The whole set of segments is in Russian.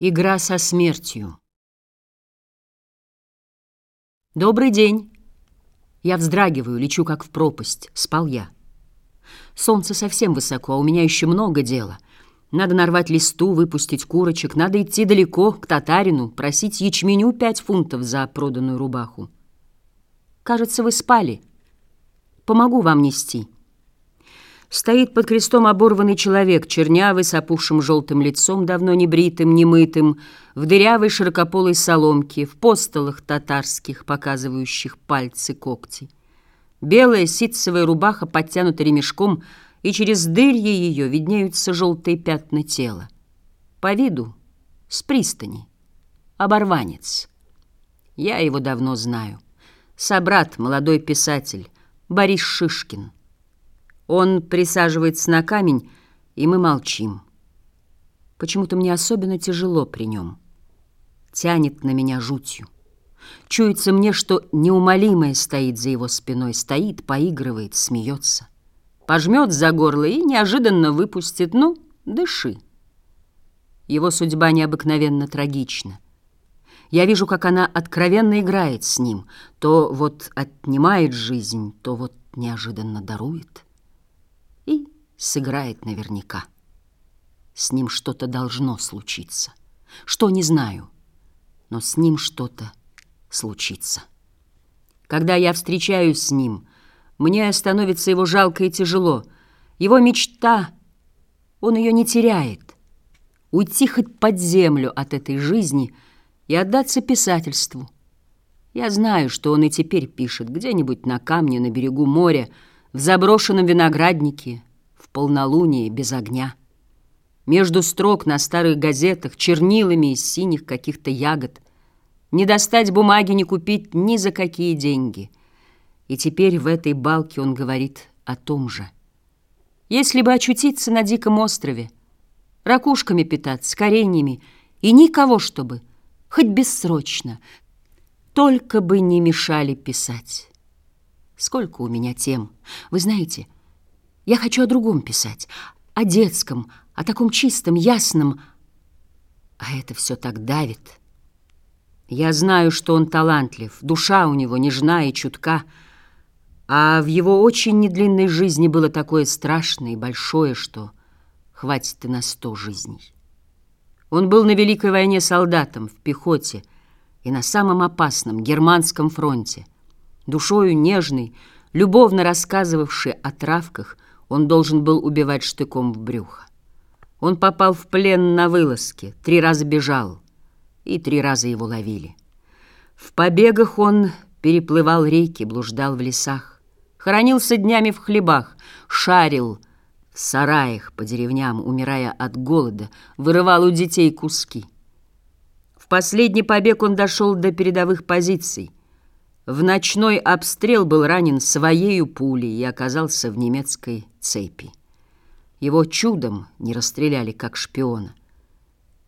Игра со смертью. Добрый день. Я вздрагиваю, лечу как в пропасть. Спал я. Солнце совсем высоко, а у меня еще много дела. Надо нарвать листу, выпустить курочек, надо идти далеко, к татарину, просить ячменю пять фунтов за проданную рубаху. Кажется, вы спали. Помогу вам нести. Стоит под крестом оборванный человек, чернявый, с опухшим желтым лицом, давно не бритым, не мытым, в дырявой широкополой соломке, в постолах татарских, показывающих пальцы когти. Белая ситцевая рубаха подтянута ремешком, и через дырье ее виднеются желтые пятна тела. По виду с пристани. Оборванец. Я его давно знаю. Собрат, молодой писатель, Борис Шишкин — он присаживается на камень, и мы молчим. Почему-то мне особенно тяжело при нем. Тянет на меня жутью. Чуется мне, что неумолимое стоит за его спиной, стоит, поигрывает, смеется. Пожмет за горло и неожиданно выпустит «ну, дыши». Его судьба необыкновенно трагична. Я вижу, как она откровенно играет с ним, то вот отнимает жизнь, то вот неожиданно дарует сыграет наверняка. С ним что-то должно случиться. Что, не знаю, но с ним что-то случится. Когда я встречаюсь с ним, мне становится его жалко и тяжело. Его мечта, он ее не теряет. Уйти хоть под землю от этой жизни и отдаться писательству. Я знаю, что он и теперь пишет где-нибудь на камне на берегу моря, в заброшенном винограднике, в полнолуние без огня. Между строк на старых газетах чернилами из синих каких-то ягод. Не достать бумаги, не купить ни за какие деньги. И теперь в этой балке он говорит о том же. Если бы очутиться на диком острове, ракушками питаться, кореньями, и никого, чтобы, хоть бессрочно, только бы не мешали писать. Сколько у меня тем. Вы знаете, я хочу о другом писать, о детском, о таком чистом, ясном. А это все так давит. Я знаю, что он талантлив, душа у него нежна и чутка, а в его очень недлинной жизни было такое страшное и большое, что хватит и на сто жизней. Он был на Великой войне солдатом, в пехоте, и на самом опасном германском фронте — Душою нежный, любовно рассказывавший о травках, он должен был убивать штыком в брюхо. Он попал в плен на вылазке, три раза бежал, и три раза его ловили. В побегах он переплывал реки, блуждал в лесах, хоронился днями в хлебах, шарил в сараях по деревням, умирая от голода, вырывал у детей куски. В последний побег он дошел до передовых позиций, в ночной обстрел был ранен своею пулей и оказался в немецкой цепи. Его чудом не расстреляли, как шпиона.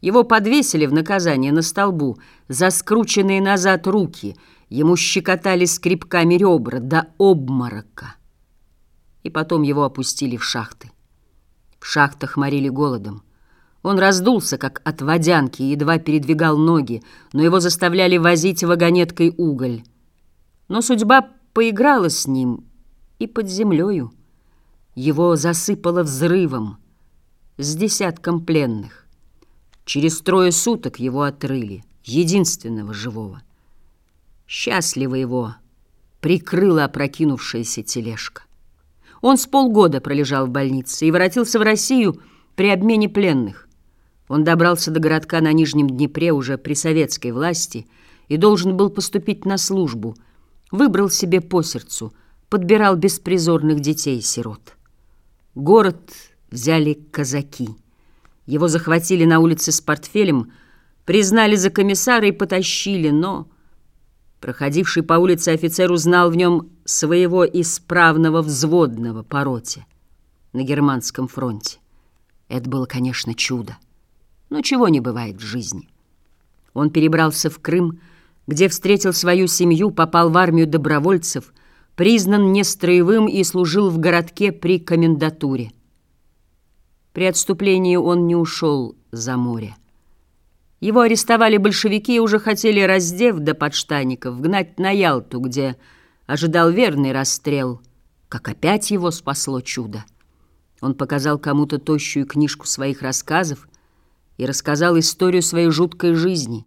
Его подвесили в наказание на столбу за скрученные назад руки, ему щекотали скребками ребра до обморока. И потом его опустили в шахты. В шахтах морили голодом. Он раздулся, как от водянки, и едва передвигал ноги, но его заставляли возить вагонеткой уголь. Но судьба поиграла с ним и под землею. Его засыпало взрывом с десятком пленных. Через трое суток его отрыли, единственного живого. Счастливо его прикрыла опрокинувшаяся тележка. Он с полгода пролежал в больнице и воротился в Россию при обмене пленных. Он добрался до городка на Нижнем Днепре уже при советской власти и должен был поступить на службу – Выбрал себе по сердцу, подбирал беспризорных детей-сирот. Город взяли казаки. Его захватили на улице с портфелем, признали за комиссара и потащили, но... Проходивший по улице офицер узнал в нем своего исправного взводного по роте на германском фронте. Это было, конечно, чудо, но чего не бывает в жизни. Он перебрался в Крым, где встретил свою семью, попал в армию добровольцев, признан нестроевым и служил в городке при комендатуре. При отступлении он не ушел за море. Его арестовали большевики и уже хотели, раздев до подштаников, гнать на Ялту, где ожидал верный расстрел. Как опять его спасло чудо. Он показал кому-то тощую книжку своих рассказов и рассказал историю своей жуткой жизни.